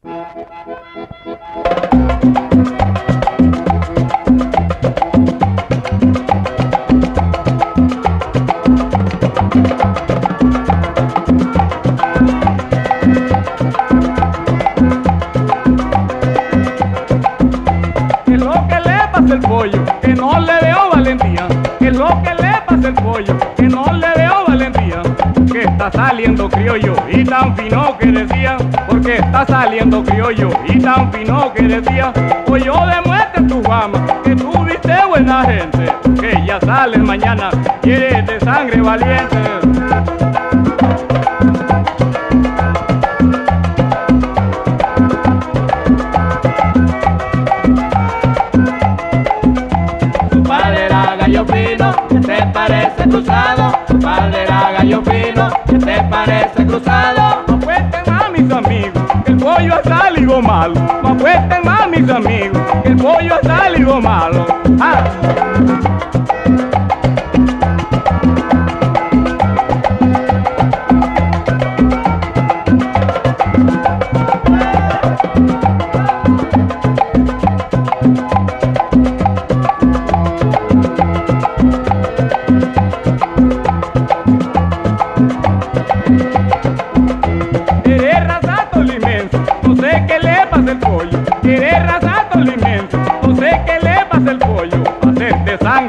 ¿Qué es lo que le pasa al pollo? Que no le veo valentía. ¿Qué es lo que le pasa al pollo? Que no le veo valentía. Que está saliendo criollo y tan fino que decía. Está saliendo criollo y tan fino que decía. Pollo demuestra tu fama, que tú viste buena gente. Que ya sales mañana y de sangre valiente. Su padre era gallo fino, que te parece cruzado. Su padre era gallo fino, que te parece cruzado. Pollo ha salido malo. No apuesten más mis amigos, que el pollo ha salido malo. Ah.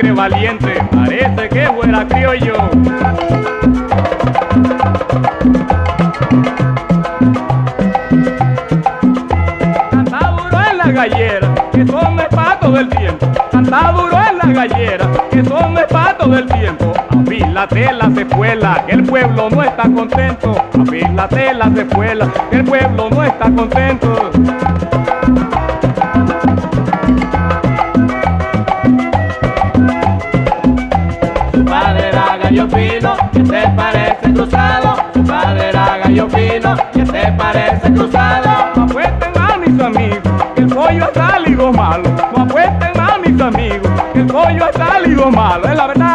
Valiente, parece que fuera criollo. Canta duro en la gallera, que son patos del tiempo. Canta duro en la gallera, que son patos del tiempo. Afílate las espuelas, que el pueblo no está contento. Afílate las espuelas, que el pueblo no está contento. Te parece cruzado. No apuesten más mis amigos, que el pollo ha salido malo. No apuesten más mis amigos, que el pollo ha salido malo. Es la verdad.